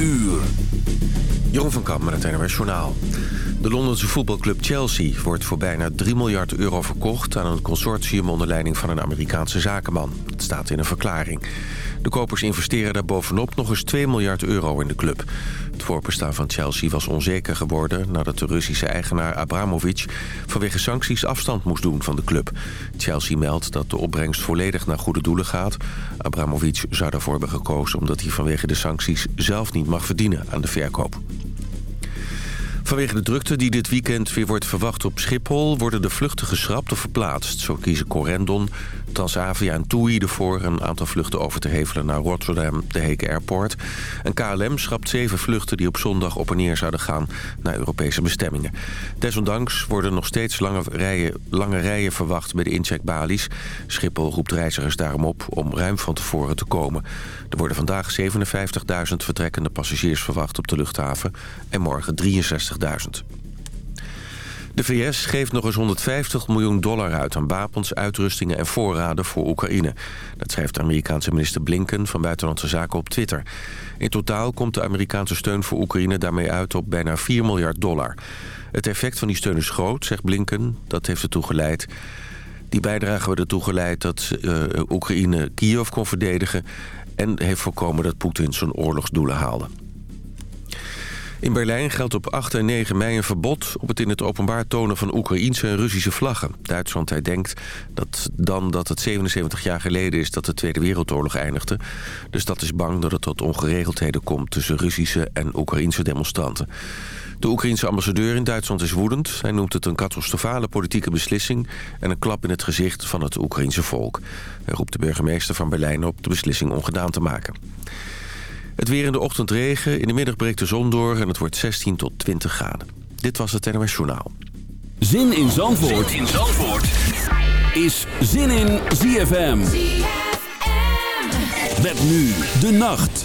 uur. Jeroen van Kamp met het NRS Journaal. De Londense voetbalclub Chelsea wordt voor bijna 3 miljard euro verkocht... aan een consortium onder leiding van een Amerikaanse zakenman. Het staat in een verklaring. De kopers investeren daar bovenop nog eens 2 miljard euro in de club. Het voorbestaan van Chelsea was onzeker geworden... nadat de Russische eigenaar Abramovic vanwege sancties afstand moest doen van de club. Chelsea meldt dat de opbrengst volledig naar goede doelen gaat. Abramovic zou daarvoor hebben gekozen omdat hij vanwege de sancties zelf niet mag verdienen aan de verkoop. Vanwege de drukte die dit weekend weer wordt verwacht op Schiphol... worden de vluchten geschrapt of verplaatst. Zo kiezen Corendon, Transavia en TUI ervoor... een aantal vluchten over te hevelen naar Rotterdam, de Heke Airport. En KLM schrapt zeven vluchten die op zondag op en neer zouden gaan... naar Europese bestemmingen. Desondanks worden nog steeds lange rijen, lange rijen verwacht bij de incheckbalies. Schiphol roept reizigers daarom op om ruim van tevoren te komen. Er worden vandaag 57.000 vertrekkende passagiers verwacht op de luchthaven... en morgen 63.000. De VS geeft nog eens 150 miljoen dollar uit aan wapens, uitrustingen en voorraden voor Oekraïne. Dat schrijft de Amerikaanse minister Blinken van Buitenlandse Zaken op Twitter. In totaal komt de Amerikaanse steun voor Oekraïne daarmee uit op bijna 4 miljard dollar. Het effect van die steun is groot, zegt Blinken. Dat heeft ertoe geleid... Die bijdrage hebben ertoe geleid dat uh, Oekraïne Kiev kon verdedigen... en heeft voorkomen dat Poetin zijn oorlogsdoelen haalde. In Berlijn geldt op 8 en 9 mei een verbod op het in het openbaar tonen van Oekraïense en Russische vlaggen. Duitsland herdenkt dat dan dat het 77 jaar geleden is dat de Tweede Wereldoorlog eindigde. De stad is bang dat het tot ongeregeldheden komt tussen Russische en Oekraïense demonstranten. De Oekraïense ambassadeur in Duitsland is woedend. Hij noemt het een catastrofale politieke beslissing... en een klap in het gezicht van het Oekraïense volk. Hij roept de burgemeester van Berlijn op de beslissing ongedaan te maken. Het weer in de ochtend regen, in de middag breekt de zon door... en het wordt 16 tot 20 graden. Dit was het NOS Journaal. Zin in Zandvoort, zin in Zandvoort. is Zin in ZFM. ZFM. Met nu de nacht.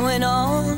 going on.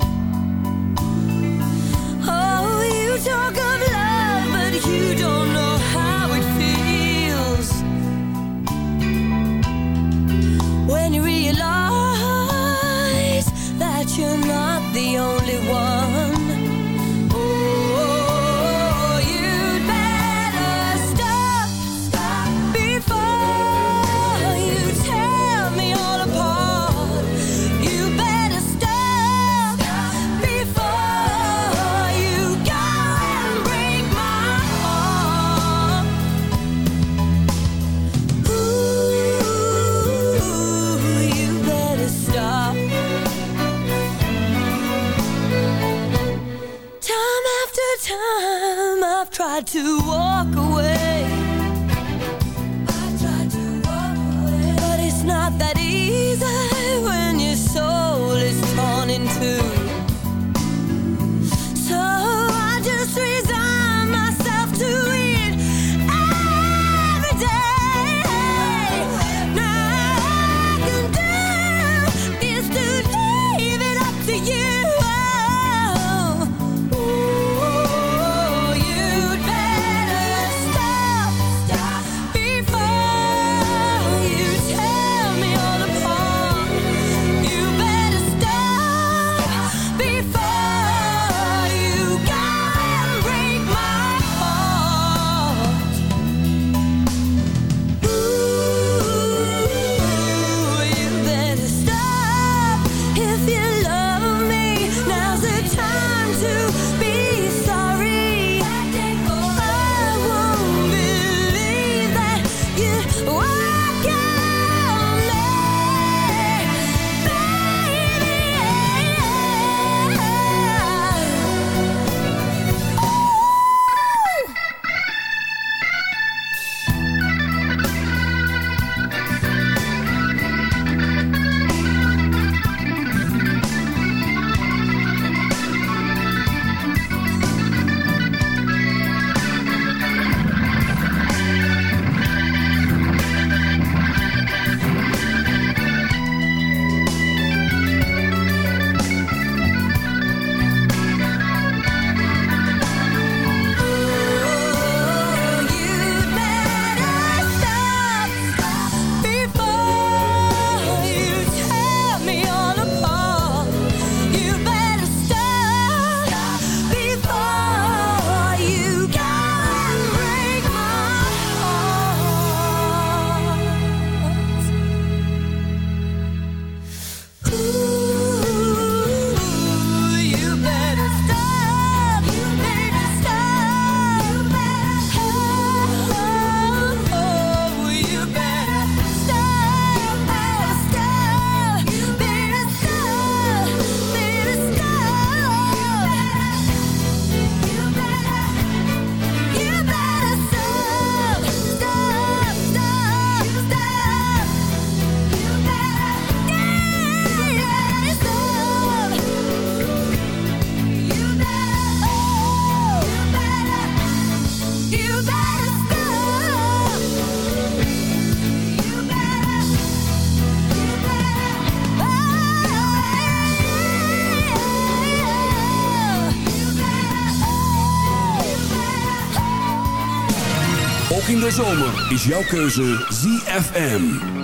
Is jouw keuze ZFM.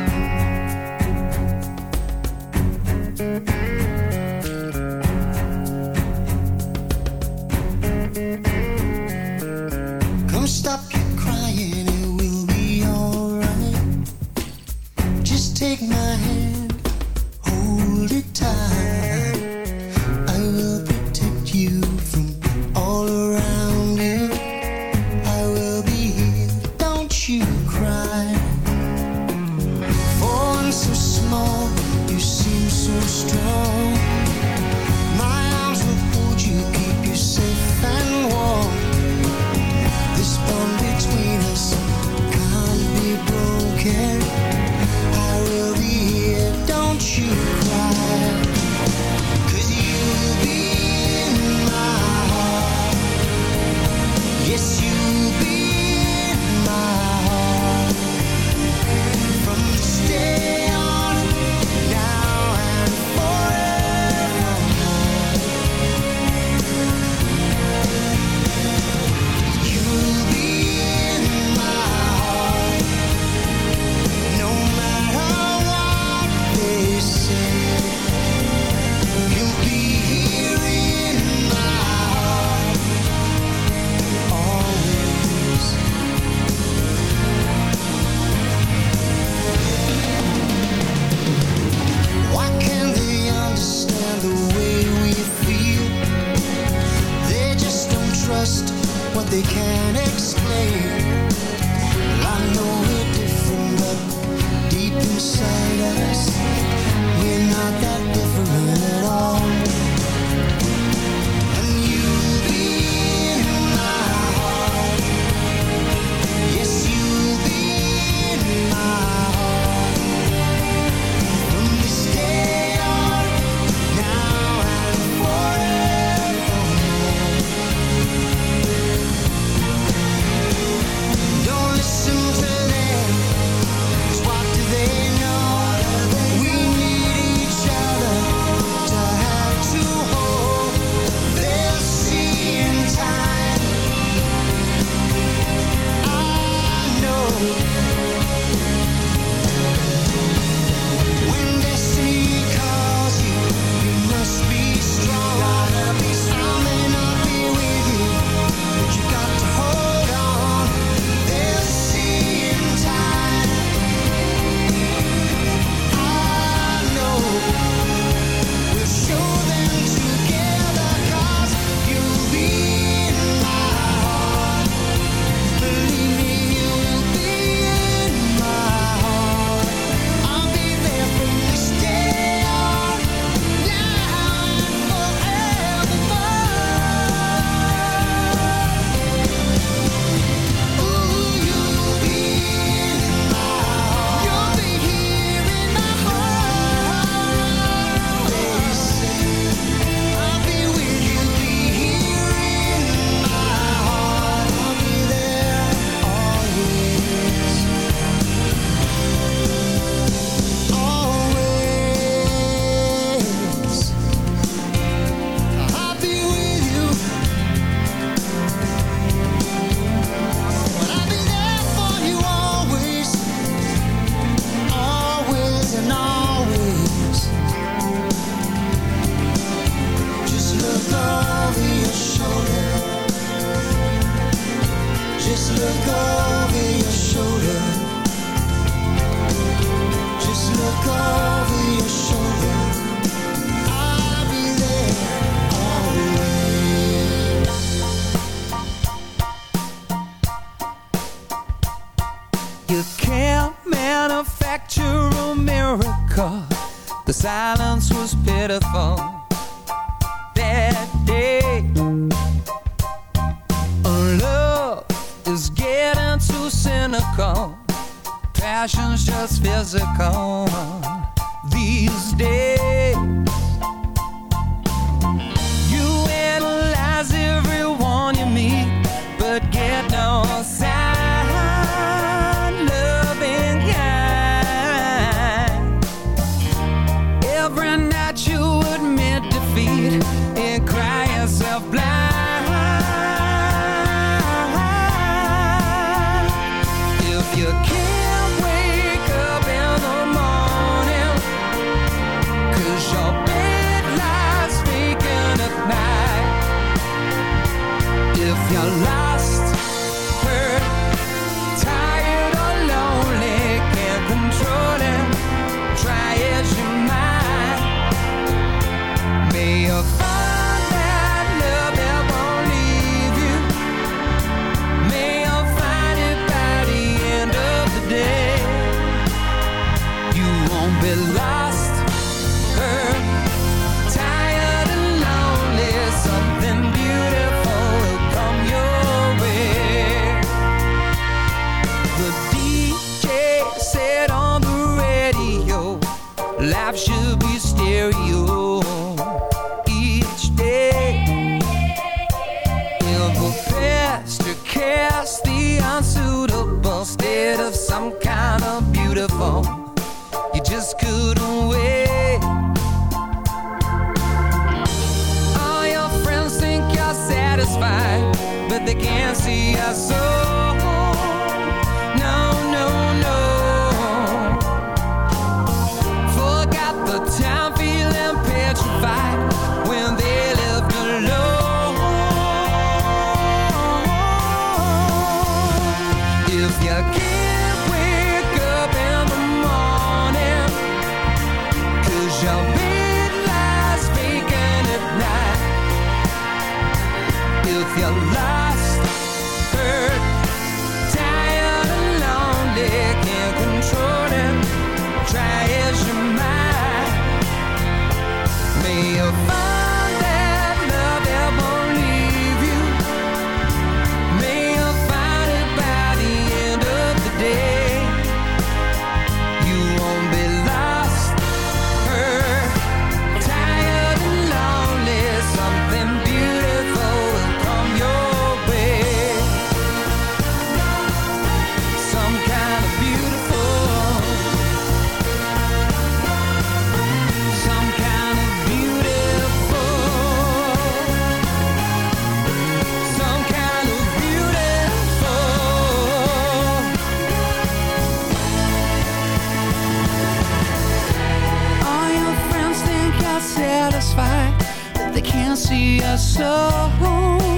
hacia see us so.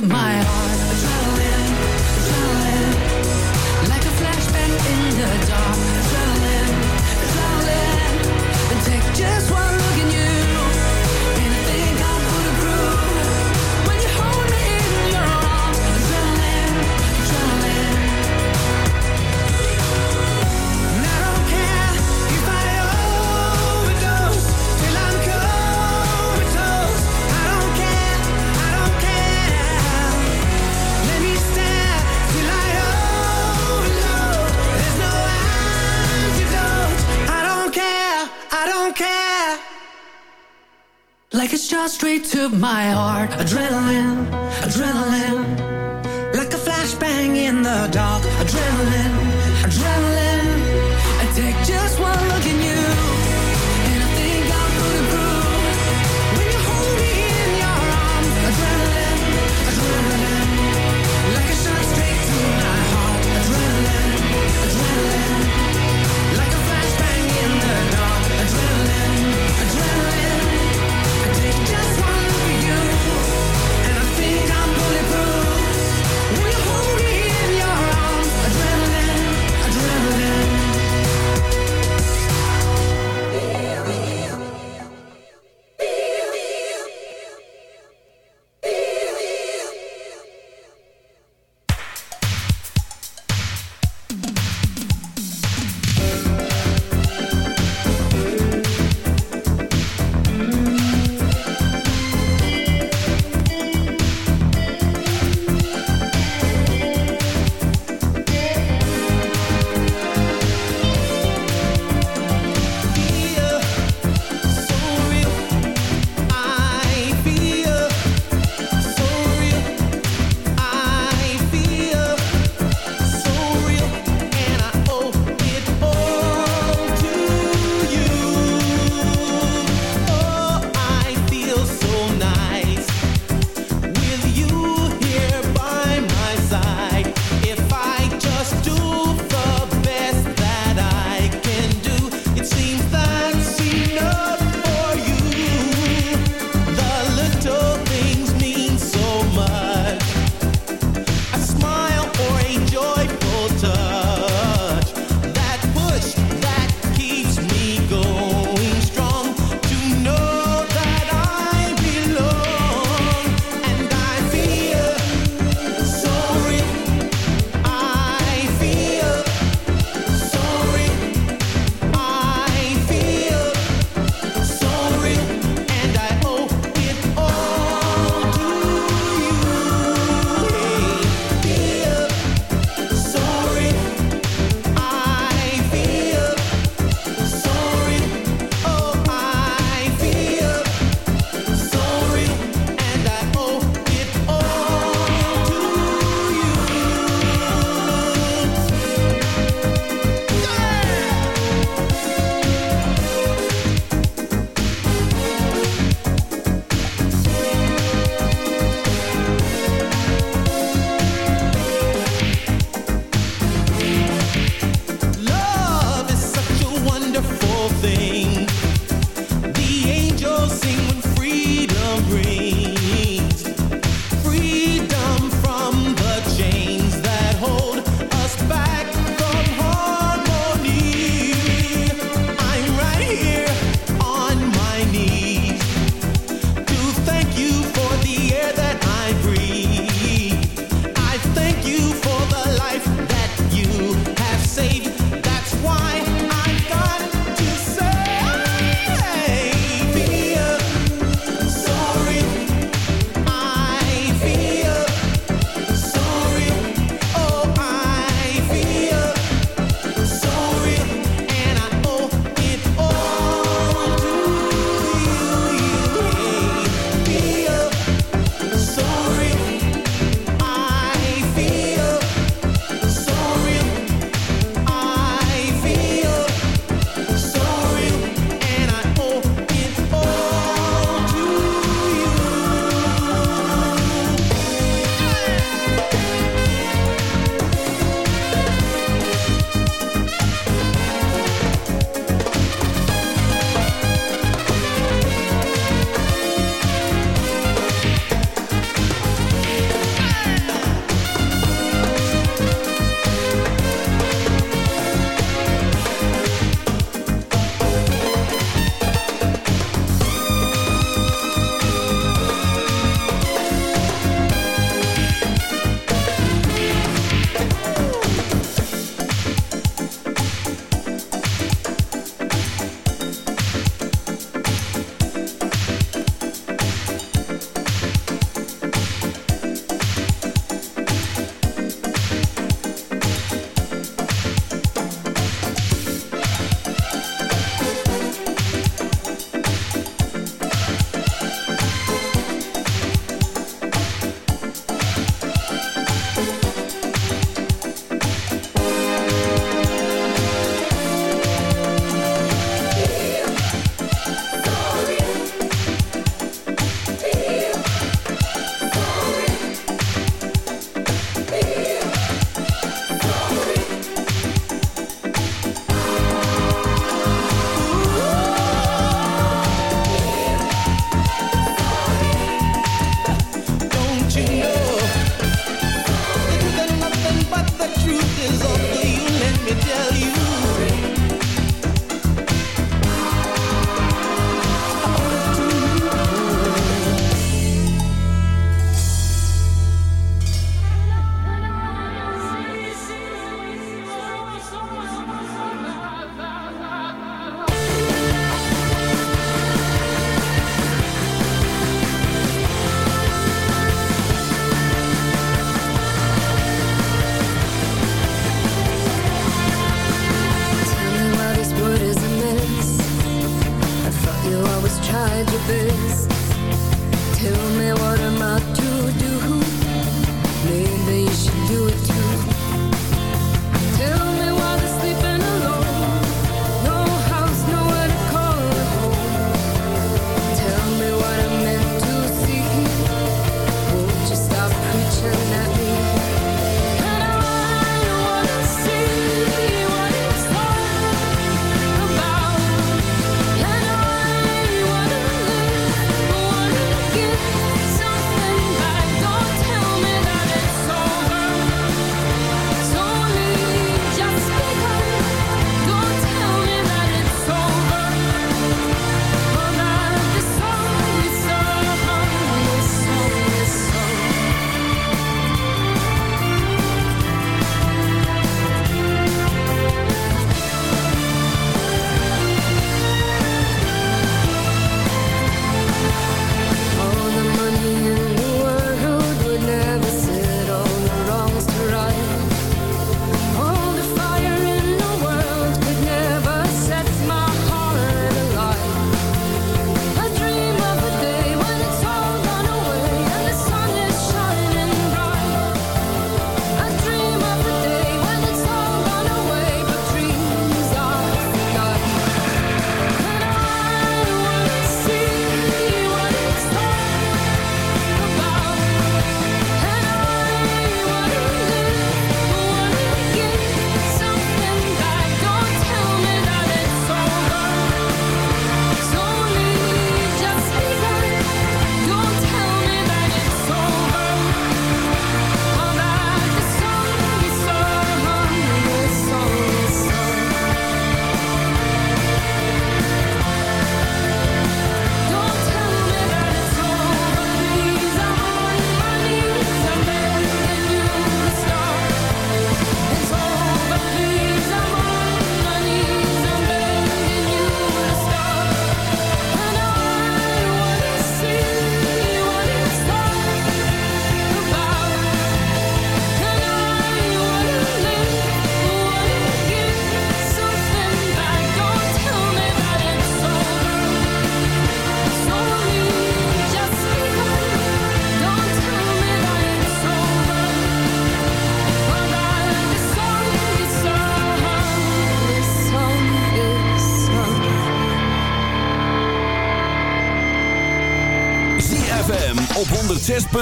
To my heart.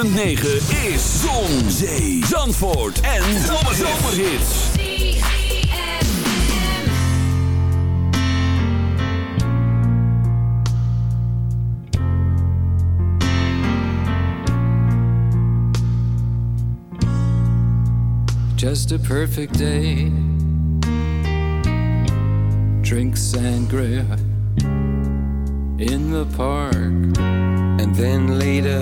106.9 is Zon, Zee, Zandvoort en Zomerhits. Just a perfect day. Drink sangria in the park. And then later,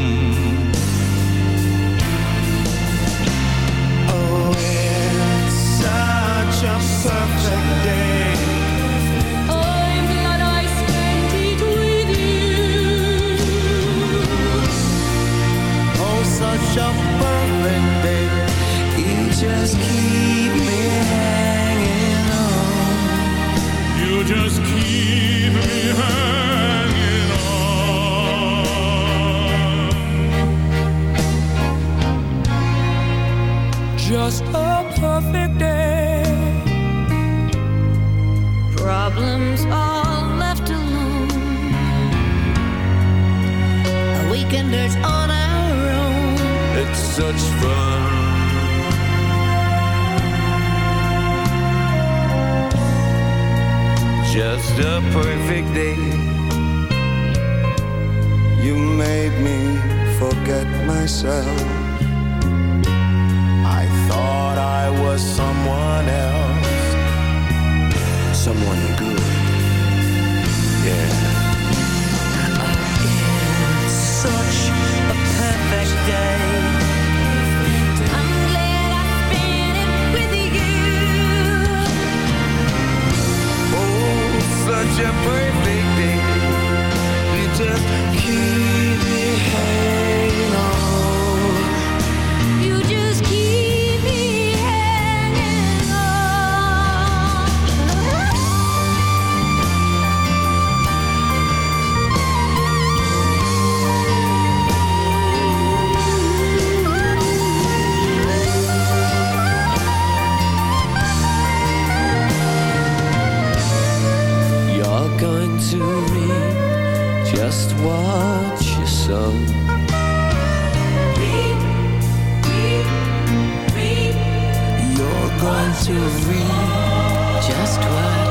Just a perfect day. Problems all left alone. A weekenders on our own. It's such fun. Just a perfect day. You made me forget myself. I thought I was someone else. Someone good. Yeah. It's such a perfect day. I'm glad I spent it with you. Oh, such a perfect day. You just keep me hanging just what you sow. You're going to reap Just what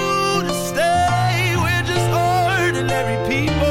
ordinary people.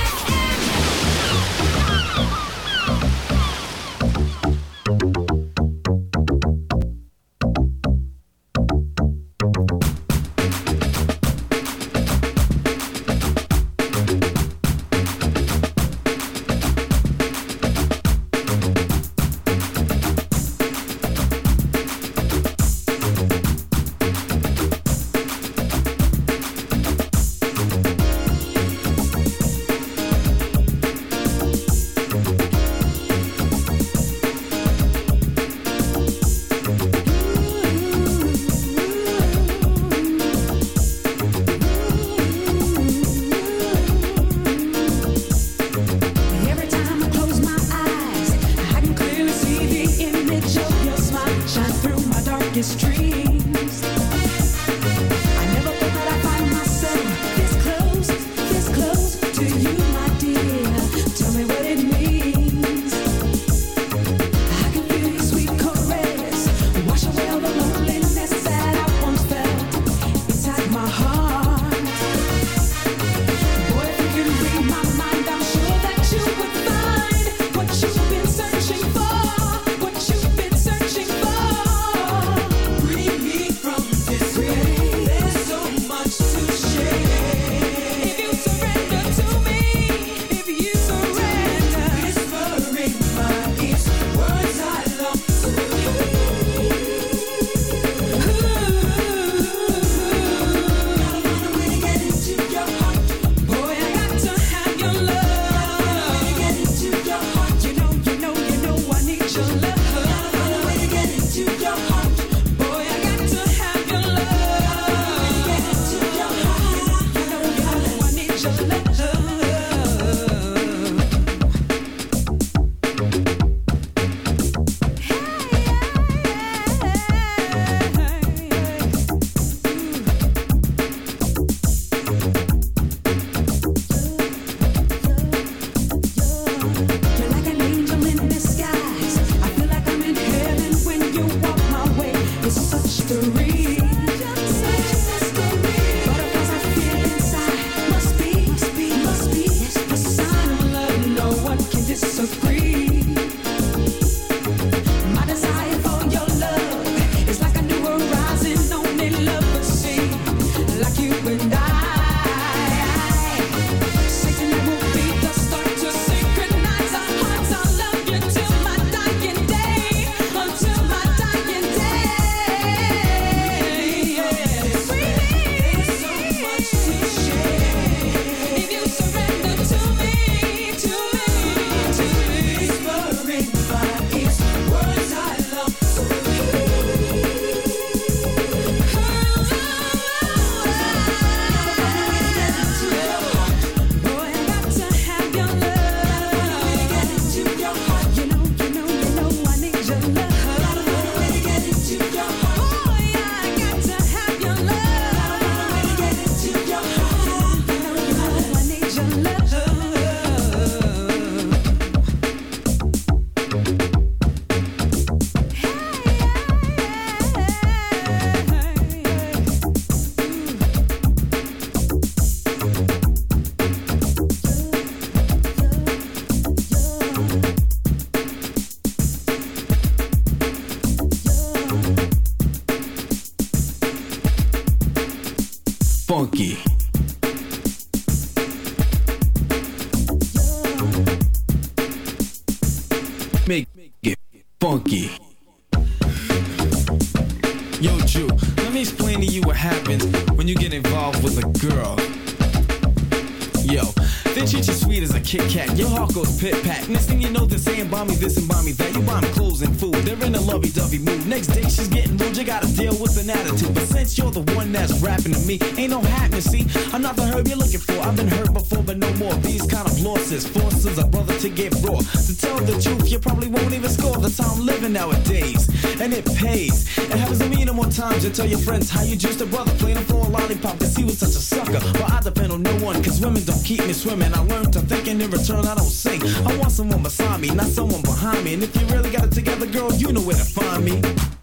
food. They're in a lovey-dovey mood. Next day she's getting rude. You gotta deal with an attitude. But since you're the one that's rapping to me, ain't no happening. See, I'm not the herb you're looking for. I've been hurt before, but no more. These kind of losses forces a brother to get raw. To tell the truth, you probably won't even score. That's how I'm living nowadays, and it pays. It happens to me no more times. You tell your friends how you juiced a brother, playing him for a lollipop. Cause he was such a sucker. But I depend on no one, cause women don't keep me swimming. I learned to think, and in return, I don't sing. I want someone beside me, not someone behind me. And if you really gotta take other girls, you know where to find me.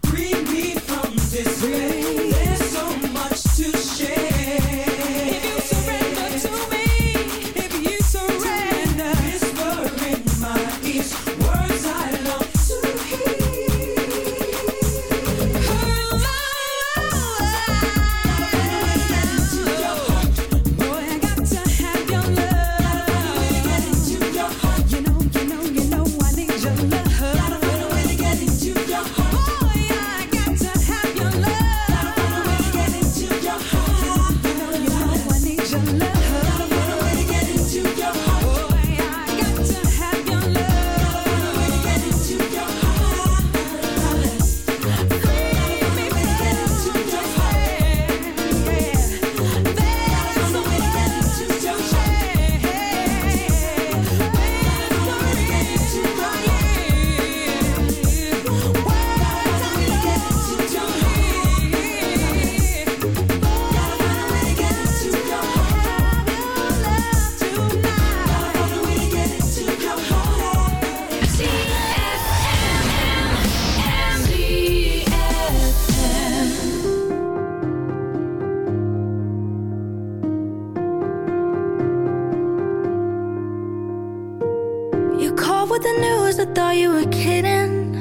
with the news, I thought you were kidding.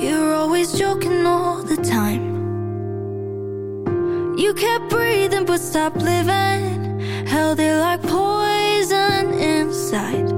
You're always joking all the time. You kept breathing but stopped living. Held it like poison inside.